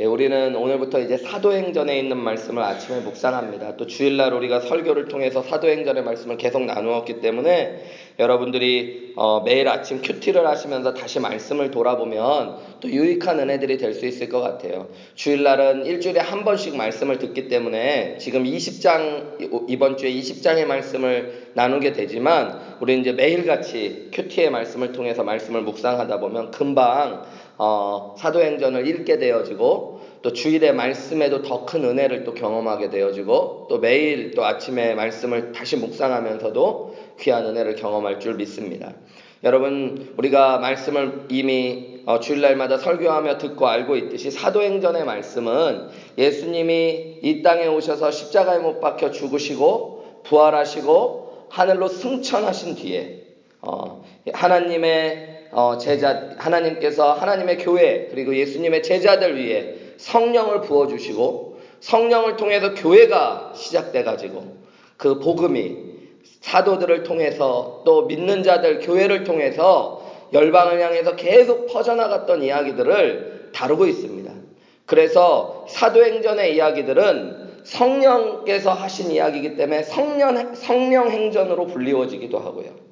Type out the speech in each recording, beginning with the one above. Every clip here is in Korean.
예, 우리는 오늘부터 이제 사도행전에 있는 말씀을 아침에 묵상합니다. 또 주일날 우리가 설교를 통해서 사도행전의 말씀을 계속 나누었기 때문에 여러분들이 어, 매일 아침 큐티를 하시면서 다시 말씀을 돌아보면 또 유익한 은혜들이 될 수 있을 것 같아요. 주일날은 일주일에 한 번씩 말씀을 듣기 때문에 지금 20장 이번 주에 20장의 말씀을 나누게 되지만 우리 이제 매일같이 큐티의 말씀을 통해서 말씀을 묵상하다 보면 금방 어, 사도행전을 읽게 되어지고 또 주일의 말씀에도 더 큰 은혜를 또 경험하게 되어지고 또 매일 또 아침에 말씀을 다시 묵상하면서도 귀한 은혜를 경험할 줄 믿습니다. 여러분 우리가 말씀을 이미 어, 주일날마다 설교하며 듣고 알고 있듯이 사도행전의 말씀은 예수님이 이 땅에 오셔서 십자가에 못 박혀 죽으시고 부활하시고 하늘로 승천하신 뒤에 어, 하나님의 어, 제자 하나님께서 하나님의 교회 그리고 예수님의 제자들 위해 성령을 부어 주시고 성령을 통해서 교회가 시작돼 가지고 그 복음이 사도들을 통해서 또 믿는 자들 교회를 통해서 열방을 향해서 계속 퍼져나갔던 이야기들을 다루고 있습니다. 그래서 사도행전의 이야기들은 성령께서 하신 이야기이기 때문에 성령, 성령 행전으로 불리워지기도 하고요.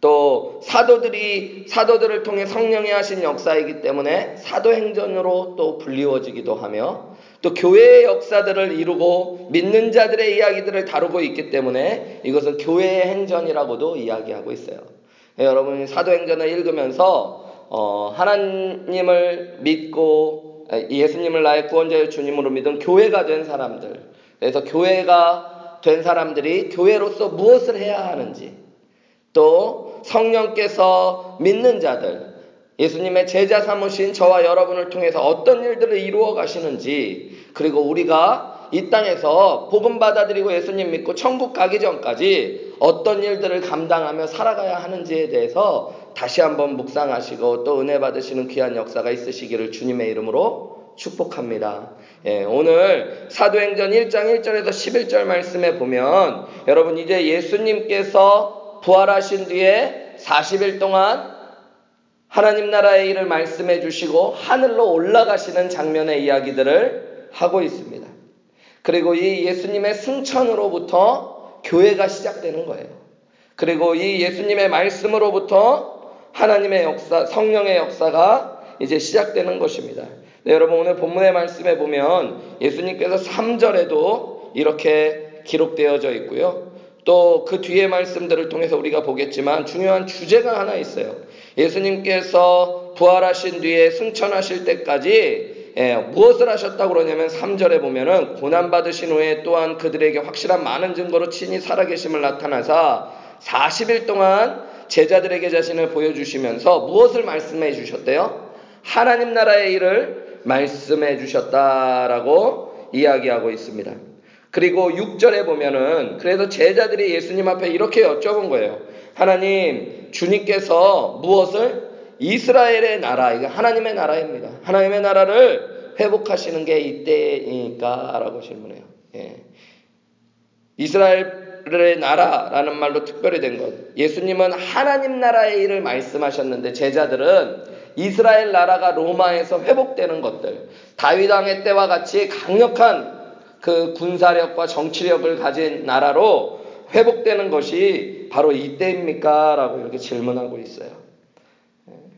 또 사도들이 사도들을 통해 성령이 하신 역사이기 때문에 사도행전으로 또 불리워지기도 하며 또 교회의 역사들을 이루고 믿는 자들의 이야기들을 다루고 있기 때문에 이것은 교회의 행전이라고도 이야기하고 있어요. 네, 여러분 사도행전을 읽으면서 어, 하나님을 믿고 예수님을 나의 구원자의 주님으로 믿은 교회가 된 사람들 그래서 교회가 된 사람들이 교회로서 무엇을 해야 하는지 또 성령께서 믿는 자들, 예수님의 제자 삼으신 저와 여러분을 통해서 어떤 일들을 이루어 가시는지, 그리고 우리가 이 땅에서 복음 받아들이고 예수님 믿고 천국 가기 전까지 어떤 일들을 감당하며 살아가야 하는지에 대해서 다시 한번 묵상하시고 또 은혜 받으시는 귀한 역사가 있으시기를 주님의 이름으로 축복합니다. 예, 오늘 사도행전 1장 1절에서 11절 말씀에 보면 여러분 이제 예수님께서 부활하신 뒤에 40일 동안 하나님 나라의 일을 말씀해 주시고 하늘로 올라가시는 장면의 이야기들을 하고 있습니다. 그리고 이 예수님의 승천으로부터 교회가 시작되는 거예요. 그리고 이 예수님의 말씀으로부터 하나님의 역사, 성령의 역사가 이제 시작되는 것입니다. 네, 여러분 오늘 본문의 말씀에 보면 예수님께서 3절에도 이렇게 기록되어져 있고요. 또 그 뒤의 말씀들을 통해서 우리가 보겠지만 중요한 주제가 하나 있어요. 예수님께서 부활하신 뒤에 승천하실 때까지 예, 무엇을 하셨다고 그러냐면 3절에 보면은 고난 받으신 후에 또한 그들에게 확실한 많은 증거로 친히 살아계심을 나타나사 40일 동안 제자들에게 자신을 보여주시면서 무엇을 말씀해 주셨대요? 하나님 나라의 일을 말씀해 주셨다라고 이야기하고 있습니다. 그리고 6절에 보면은 그래서 제자들이 예수님 앞에 이렇게 여쭤본 거예요. 하나님, 주님께서 무엇을? 이스라엘의 나라, 이거 하나님의 나라입니다. 하나님의 나라를 회복하시는 게 이때이니까 라고 질문해요. 예. 이스라엘의 나라라는 말로 특별히 된 것. 예수님은 하나님 나라의 일을 말씀하셨는데 제자들은 이스라엘 나라가 로마에서 회복되는 것들, 다윗 왕의 때와 같이 강력한 그 군사력과 정치력을 가진 나라로 회복되는 것이 바로 이때입니까? 라고 이렇게 질문하고 있어요.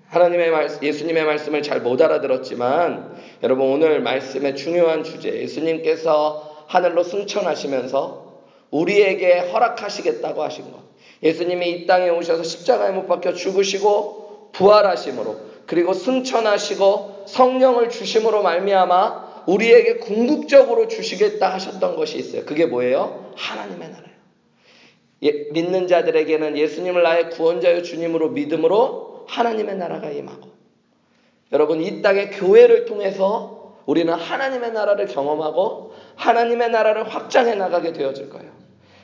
하나님의 말씀, 예수님의 말씀을 잘 못 알아들었지만 여러분 오늘 말씀의 중요한 주제 예수님께서 하늘로 승천하시면서 우리에게 허락하시겠다고 하신 것. 예수님이 이 땅에 오셔서 십자가에 못 박혀 죽으시고 부활하심으로 그리고 승천하시고 성령을 주심으로 말미암아 우리에게 궁극적으로 주시겠다 하셨던 것이 있어요. 그게 뭐예요? 하나님의 나라예요. 예, 믿는 자들에게는 예수님을 나의 구원자여 주님으로 믿음으로 하나님의 나라가 임하고 여러분 이 땅의 교회를 통해서 우리는 하나님의 나라를 경험하고 하나님의 나라를 확장해 나가게 되어질 거예요.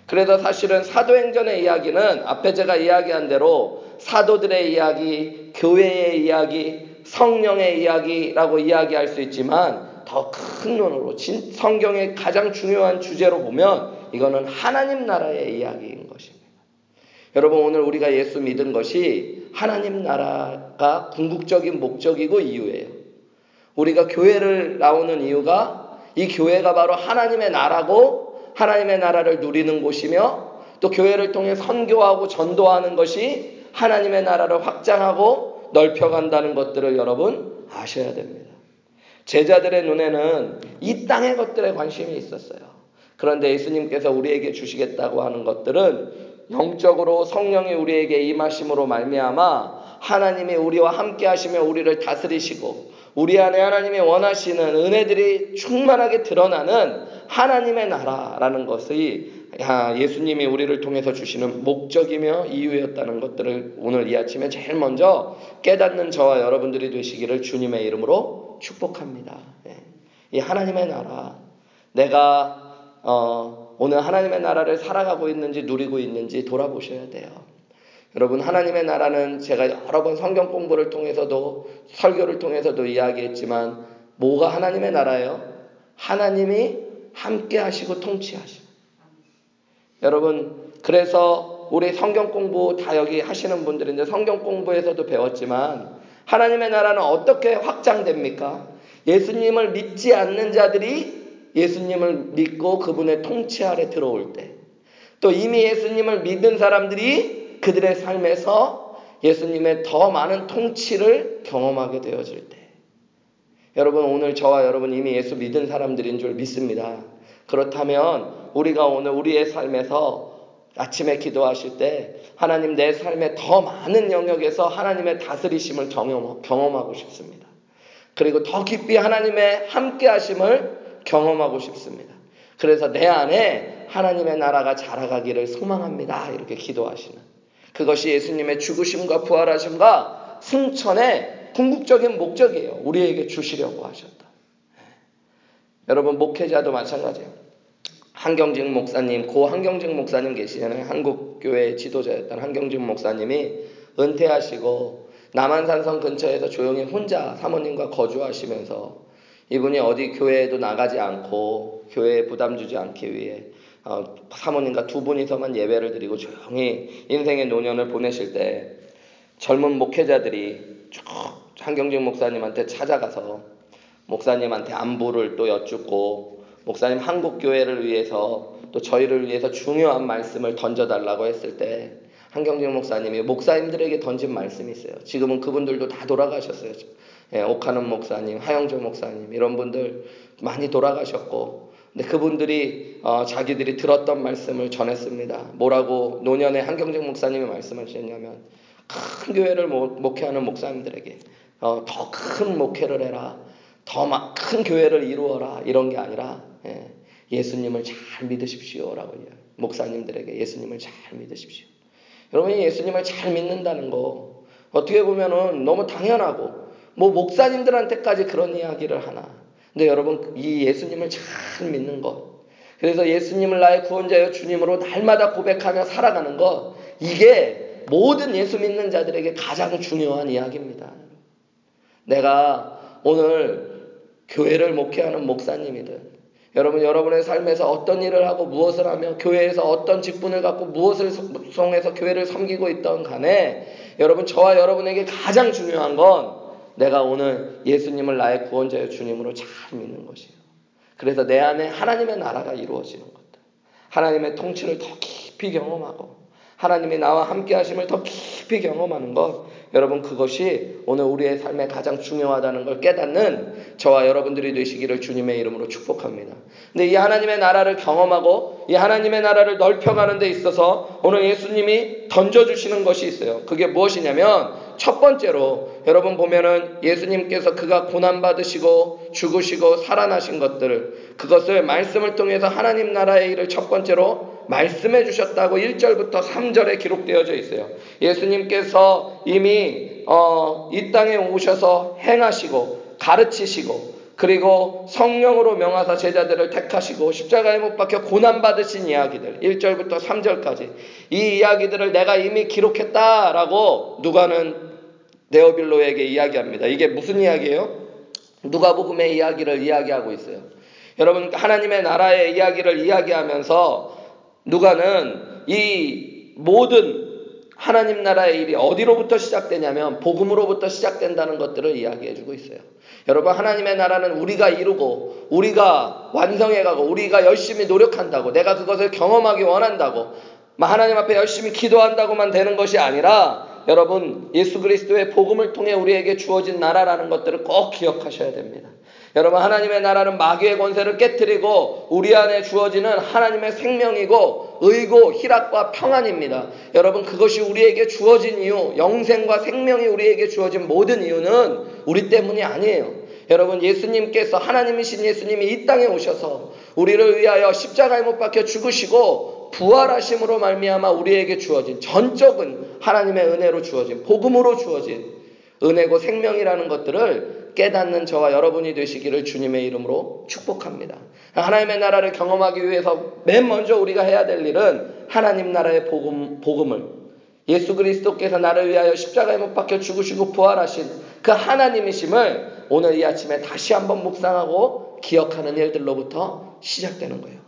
그래서 사실은 사도행전의 이야기는 앞에 제가 이야기한 대로 사도들의 이야기, 교회의 이야기, 성령의 이야기라고 이야기할 수 있지만 더 큰 눈으로 성경의 가장 중요한 주제로 보면 이거는 하나님 나라의 이야기인 것입니다. 여러분 오늘 우리가 예수 믿은 것이 하나님 나라가 궁극적인 목적이고 이유예요. 우리가 교회를 나오는 이유가 이 교회가 바로 하나님의 나라고 하나님의 나라를 누리는 곳이며 또 교회를 통해 선교하고 전도하는 것이 하나님의 나라를 확장하고 넓혀간다는 것들을 여러분 아셔야 됩니다. 제자들의 눈에는 이 땅의 것들에 관심이 있었어요. 그런데 예수님께서 우리에게 주시겠다고 하는 것들은 영적으로 성령이 우리에게 임하심으로 말미암아 하나님이 우리와 함께 하시며 우리를 다스리시고 우리 안에 하나님이 원하시는 은혜들이 충만하게 드러나는 하나님의 나라라는 것이 예수님이 우리를 통해서 주시는 목적이며 이유였다는 것들을 오늘 이 아침에 제일 먼저 깨닫는 저와 여러분들이 되시기를 주님의 이름으로 축복합니다. 예. 이 하나님의 나라, 내가 어, 오늘 하나님의 나라를 살아가고 있는지 누리고 있는지 돌아보셔야 돼요. 여러분 하나님의 나라는 제가 여러 번 성경 공부를 통해서도 설교를 통해서도 이야기했지만 뭐가 하나님의 나라예요? 하나님이 함께 하시고 통치하시고 여러분 그래서 우리 성경 공부 다 여기 하시는 이제 성경 공부에서도 배웠지만 하나님의 나라는 어떻게 확장됩니까? 예수님을 믿지 않는 자들이 예수님을 믿고 그분의 통치 아래 들어올 때, 또 이미 예수님을 믿는 사람들이 그들의 삶에서 예수님의 더 많은 통치를 경험하게 되어질 때, 여러분 오늘 저와 여러분 이미 예수 믿은 사람들인 줄 믿습니다. 그렇다면 우리가 오늘 우리의 삶에서 아침에 기도하실 때 하나님 내 삶의 더 많은 영역에서 하나님의 다스리심을 경험, 경험하고 싶습니다. 그리고 더 깊이 하나님의 함께 하심을 경험하고 싶습니다. 그래서 내 안에 하나님의 나라가 자라가기를 소망합니다. 이렇게 기도하시는. 그것이 예수님의 죽으심과 부활하심과 승천의 궁극적인 목적이에요. 우리에게 주시려고 하셨다. 여러분, 목회자도 마찬가지예요. 한경직 목사님, 고 한경직 목사님 계시잖아요. 한국교회 지도자였던 한경직 목사님이 은퇴하시고 남한산성 근처에서 조용히 혼자 사모님과 거주하시면서 이분이 어디 교회에도 나가지 않고 교회에 부담 주지 않기 위해 어, 사모님과 두 분이서만 예배를 드리고 조용히 인생의 노년을 보내실 때 젊은 목회자들이 쭉 한경직 목사님한테 찾아가서 목사님한테 안부를 또 여쭙고 목사님 한국 교회를 위해서 또 저희를 위해서 중요한 말씀을 던져달라고 했을 때 한경진 목사님이 목사님들에게 던진 말씀이 있어요. 지금은 그분들도 다 돌아가셨어요. 예, 옥하는 목사님, 하영조 목사님 이런 분들 많이 돌아가셨고 근데 그분들이 어, 자기들이 들었던 말씀을 전했습니다. 뭐라고 노년에 한경진 목사님이 말씀하셨냐면 큰 교회를 목 회하는 목사님들에게 어, 더 큰 목회를 해라. 더막큰 교회를 이루어라. 이런 게 아니라 예, 수님을잘 믿으십시오라고 목사님들에게 예수님을 잘 믿으십시오. 여러분이 예수님을 잘 믿는다는 거 어떻게 보면은 너무 당연하고 뭐 목사님들한테까지 그런 이야기를 하나. 근데 여러분 이 예수님을 잘 믿는 것 그래서 예수님을 나의 구원자여 주님으로 날마다 고백하며 살아가는 것 이게 모든 예수 믿는 자들에게 가장 중요한 이야기입니다. 내가 오늘 교회를 목회하는 목사님이든 여러분, 여러분의 삶에서 어떤 일을 하고 무엇을 하며 교회에서 어떤 직분을 갖고 무엇을 송해서 교회를 섬기고 있던 간에 여러분, 저와 여러분에게 가장 중요한 건 내가 오늘 예수님을 나의 구원자의 주님으로 잘 믿는 것이에요. 그래서 내 안에 하나님의 나라가 이루어지는 것들. 하나님의 통치를 더 깊이 경험하고 하나님이 나와 함께 하심을 더 깊이 경험하는 것. 여러분 그것이 오늘 우리의 삶에 가장 중요하다는 걸 깨닫는 저와 여러분들이 되시기를 주님의 이름으로 축복합니다. 근데 이 하나님의 나라를 경험하고 이 하나님의 나라를 넓혀가는 데 있어서 오늘 예수님이 던져주시는 것이 있어요. 그게 무엇이냐면 첫 번째로 여러분 보면은 예수님께서 그가 고난받으시고 죽으시고 살아나신 것들을 그것을 말씀을 통해서 하나님 나라의 일을 첫 번째로 말씀해 주셨다고 1절부터 3절에 기록되어져 있어요. 예수님께서 이미 어, 이 땅에 오셔서 행하시고 가르치시고 그리고 성령으로 명하사 제자들을 택하시고 십자가에 못 박혀 고난받으신 이야기들 1절부터 3절까지 이 이야기들을 내가 이미 기록했다라고 누가는 네오빌로에게 이야기합니다. 이게 무슨 이야기예요? 누가복음의 이야기를 이야기하고 있어요. 여러분 하나님의 나라의 이야기를 이야기하면서 누가는 이 모든 하나님 나라의 일이 어디로부터 시작되냐면 복음으로부터 시작된다는 것들을 이야기해 주고 있어요. 여러분 하나님의 나라는 우리가 이루고 우리가 완성해 가고 우리가 열심히 노력한다고 내가 그것을 경험하기 원한다고 하나님 앞에 열심히 기도한다고만 되는 것이 아니라 여러분 예수 그리스도의 복음을 통해 우리에게 주어진 나라라는 것들을 꼭 기억하셔야 됩니다. 여러분 하나님의 나라는 마귀의 권세를 깨뜨리고 우리 안에 주어지는 하나님의 생명이고 의고 희락과 평안입니다. 여러분 그것이 우리에게 주어진 이유, 영생과 생명이 우리에게 주어진 모든 이유는 우리 때문이 아니에요. 여러분 예수님께서 하나님이신 예수님이 이 땅에 오셔서 우리를 위하여 십자가에 못 박혀 죽으시고 부활하심으로 말미암아 우리에게 주어진 전적은 하나님의 은혜로 주어진 복음으로 주어진 은혜고 생명이라는 것들을 깨닫는 저와 여러분이 되시기를 주님의 이름으로 축복합니다. 하나님의 나라를 경험하기 위해서 맨 먼저 우리가 해야 될 일은 하나님 나라의 복음, 복음을 예수 그리스도께서 나를 위하여 십자가에 못 박혀 죽으시고 부활하신 그 하나님이심을 오늘 이 아침에 다시 한번 묵상하고 기억하는 일들로부터 시작되는 거예요.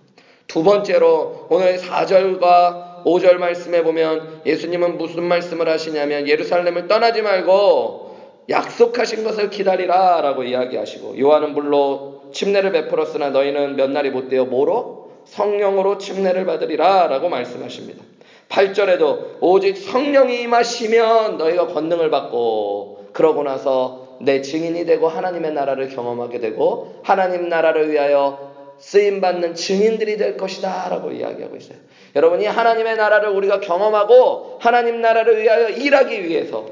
두 번째로 오늘 4절과 5절 말씀에 보면 예수님은 무슨 말씀을 하시냐면 예루살렘을 떠나지 말고 약속하신 것을 기다리라 라고 이야기하시고 요한은 물로 침례를 베풀었으나 너희는 몇 날이 못 되어 뭐로? 성령으로 침례를 받으리라 라고 말씀하십니다. 8절에도 오직 성령이 임하시면 너희가 권능을 받고 그러고 나서 내 증인이 되고 하나님의 나라를 경험하게 되고 하나님 나라를 위하여 쓰임 받는 증인들이 될 것이다 라고 이야기하고 있어요. 여러분이 하나님의 나라를 우리가 경험하고 하나님 나라를 위하여 일하기 위해서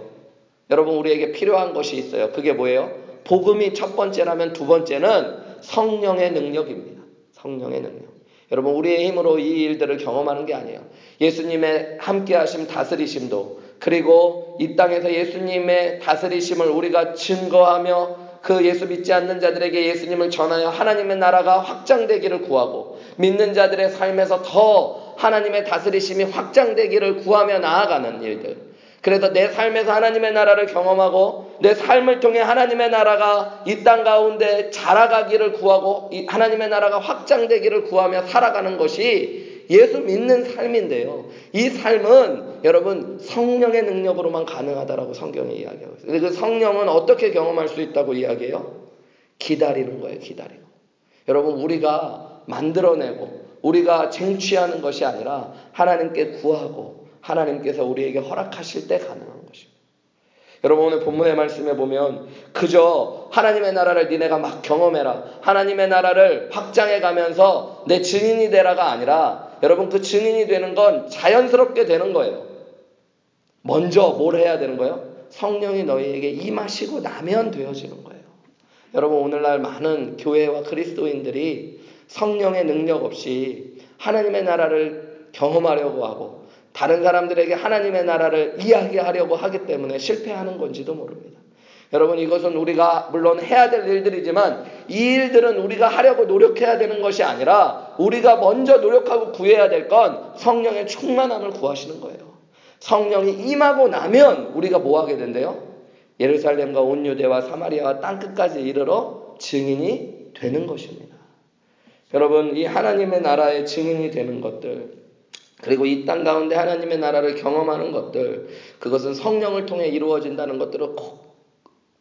여러분 우리에게 필요한 것이 있어요. 그게 뭐예요? 복음이 첫 번째라면 두 번째는 성령의 능력입니다. 성령의 능력. 여러분 우리의 힘으로 이 일들을 경험하는 게 아니에요. 예수님의 함께 하심 다스리심도 그리고 이 땅에서 예수님의 다스리심을 우리가 증거하며 그 예수 믿지 않는 자들에게 예수님을 전하여 하나님의 나라가 확장되기를 구하고 믿는 자들의 삶에서 더 하나님의 다스리심이 확장되기를 구하며 나아가는 일들. 그래서 내 삶에서 하나님의 나라를 경험하고 내 삶을 통해 하나님의 나라가 이 땅 가운데 자라가기를 구하고 하나님의 나라가 확장되기를 구하며 살아가는 것이 예수 믿는 삶인데요. 이 삶은 여러분 성령의 능력으로만 가능하다라고 성경이 이야기하고 있어요. 그 성령은 어떻게 경험할 수 있다고 이야기해요? 기다리는 거예요. 기다리고. 여러분 우리가 만들어내고 우리가 쟁취하는 것이 아니라 하나님께 구하고 하나님께서 우리에게 허락하실 때 가능한 것입니다. 여러분 오늘 본문의 말씀에 보면 그저 하나님의 나라를 니네가 막 경험해라. 하나님의 나라를 확장해 가면서 내 증인이 되라가 아니라 여러분 그 증인이 되는 건 자연스럽게 되는 거예요. 먼저 뭘 해야 되는 거예요? 성령이 너희에게 임하시고 나면 되어지는 거예요. 여러분 오늘날 많은 교회와 그리스도인들이 성령의 능력 없이 하나님의 나라를 경험하려고 하고 다른 사람들에게 하나님의 나라를 이야기하려고 하기 때문에 실패하는 건지도 모릅니다. 여러분 이것은 우리가 물론 해야 될 일들이지만 이 일들은 우리가 하려고 노력해야 되는 것이 아니라 우리가 먼저 노력하고 구해야 될 건 성령의 충만함을 구하시는 거예요. 성령이 임하고 나면 우리가 뭐 하게 된대요? 예루살렘과 온 유대와 사마리아와 땅 끝까지 이르러 증인이 되는 것입니다. 여러분 이 하나님의 나라의 증인이 되는 것들 그리고 이 땅 가운데 하나님의 나라를 경험하는 것들, 그것은 성령을 통해 이루어진다는 것들을 꼭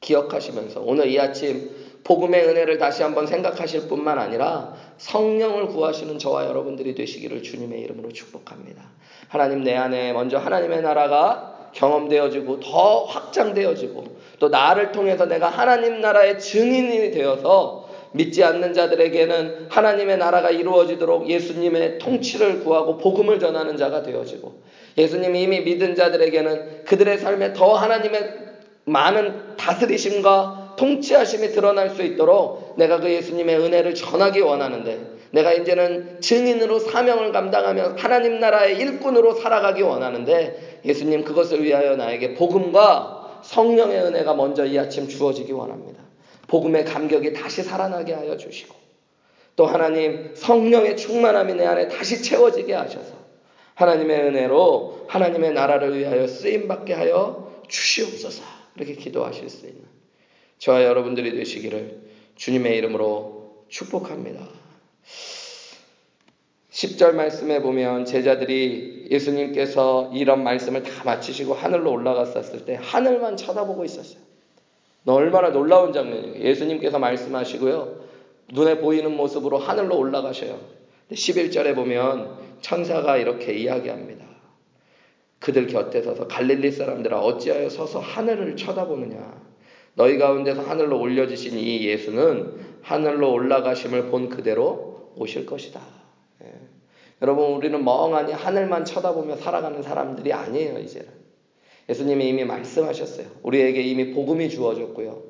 기억하시면서 오늘 이 아침 복음의 은혜를 다시 한번 생각하실 뿐만 아니라 성령을 구하시는 저와 여러분들이 되시기를 주님의 이름으로 축복합니다. 하나님 내 안에 먼저 하나님의 나라가 경험되어지고 더 확장되어지고 또 나를 통해서 내가 하나님 나라의 증인이 되어서 믿지 않는 자들에게는 하나님의 나라가 이루어지도록 예수님의 통치를 구하고 복음을 전하는 자가 되어지고 예수님이 이미 믿은 자들에게는 그들의 삶에 더 하나님의 많은 다스리심과 통치하심이 드러날 수 있도록 내가 그 예수님의 은혜를 전하기 원하는데 내가 이제는 증인으로 사명을 감당하며 하나님 나라의 일꾼으로 살아가기 원하는데 예수님 그것을 위하여 나에게 복음과 성령의 은혜가 먼저 이 아침 주어지기 원합니다. 복음의 감격이 다시 살아나게 하여 주시고 또 하나님 성령의 충만함이 내 안에 다시 채워지게 하셔서 하나님의 은혜로 하나님의 나라를 위하여 쓰임 받게 하여 주시옵소서. 이렇게 기도하실 수 있는 저와 여러분들이 되시기를 주님의 이름으로 축복합니다. 10절 말씀에 보면 제자들이 예수님께서 이런 말씀을 다 마치시고 하늘로 올라갔었을 때 하늘만 쳐다보고 있었어요. 얼마나 놀라운 장면이에요. 예수님께서 말씀하시고요. 눈에 보이는 모습으로 하늘로 올라가셔요. 11절에 보면 천사가 이렇게 이야기합니다. 그들 곁에 서서 갈릴리 사람들아 어찌하여 서서 하늘을 쳐다보느냐. 너희 가운데서 하늘로 올려지신 이 예수는 하늘로 올라가심을 본 그대로 오실 것이다. 예. 여러분 우리는 멍하니 하늘만 쳐다보며 살아가는 사람들이 아니에요 이제는. 예수님이 이미 말씀하셨어요. 우리에게 이미 복음이 주어졌고요.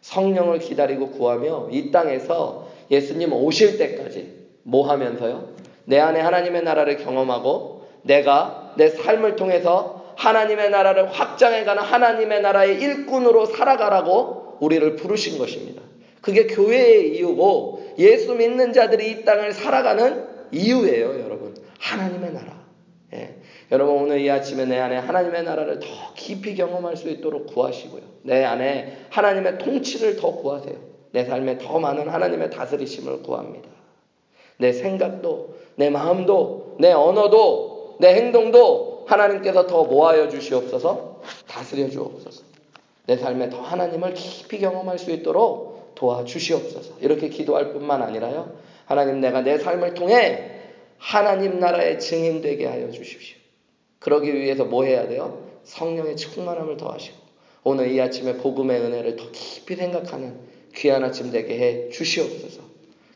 성령을 기다리고 구하며 이 땅에서 예수님 오실 때까지 뭐 하면서요? 내 안에 하나님의 나라를 경험하고 내가 내 삶을 통해서 하나님의 나라를 확장해가는 하나님의 나라의 일꾼으로 살아가라고 우리를 부르신 것입니다. 그게 교회의 이유고 예수 믿는 자들이 이 땅을 살아가는 이유예요, 여러분. 하나님의 나라. 예. 여러분 오늘 이 아침에 내 안에 하나님의 나라를 더 깊이 경험할 수 있도록 구하시고요. 내 안에 하나님의 통치를 더 구하세요. 내 삶에 더 많은 하나님의 다스리심을 구합니다. 내 생각도, 내 마음도, 내 언어도, 내 행동도 하나님께서 더 모하여 주시옵소서, 다스려 주옵소서. 내 삶에 더 하나님을 깊이 경험할 수 있도록 도와주시옵소서. 이렇게 기도할 뿐만 아니라요. 하나님 내가 내 삶을 통해 하나님 나라의 증인 되게 하여 주십시오. 그러기 위해서 뭐 해야 돼요? 성령의 충만함을 더하시고 오늘 이 아침에 복음의 은혜를 더 깊이 생각하는 귀한 아침 되게 해 주시옵소서.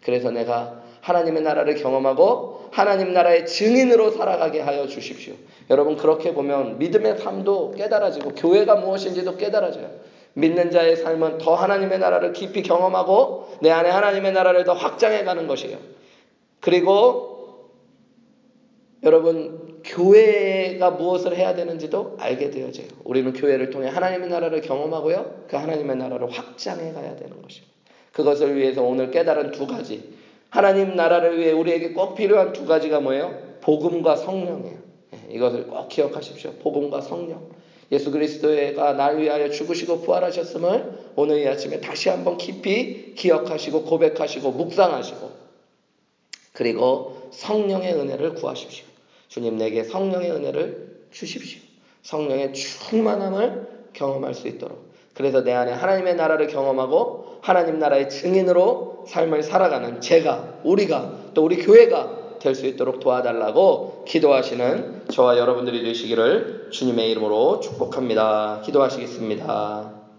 그래서 내가 하나님의 나라를 경험하고 하나님 나라의 증인으로 살아가게 하여 주십시오. 여러분 그렇게 보면 믿음의 삶도 깨달아지고 교회가 무엇인지도 깨달아져요. 믿는 자의 삶은 더 하나님의 나라를 깊이 경험하고 내 안에 하나님의 나라를 더 확장해 가는 것이에요. 그리고 여러분 교회가 무엇을 해야 되는지도 알게 되어져요. 우리는 교회를 통해 하나님의 나라를 경험하고요. 그 하나님의 나라를 확장해 가야 되는 것입니다. 그것을 위해서 오늘 깨달은 두 가지. 하나님 나라를 위해 우리에게 꼭 필요한 두 가지가 뭐예요? 복음과 성령이에요. 예, 이것을 꼭 기억하십시오. 복음과 성령. 예수 그리스도가 날 위하여 죽으시고 부활하셨음을 오늘 이 아침에 다시 한번 깊이 기억하시고 고백하시고 묵상하시고 그리고 성령의 은혜를 구하십시오. 주님 내게 성령의 은혜를 주십시오. 성령의 충만함을 경험할 수 있도록. 그래서 내 안에 하나님의 나라를 경험하고 하나님 나라의 증인으로 삶을 살아가는 제가, 우리가, 또 우리 교회가 될 수 있도록 도와달라고 기도하시는 저와 여러분들이 되시기를 주님의 이름으로 축복합니다. 기도하시겠습니다.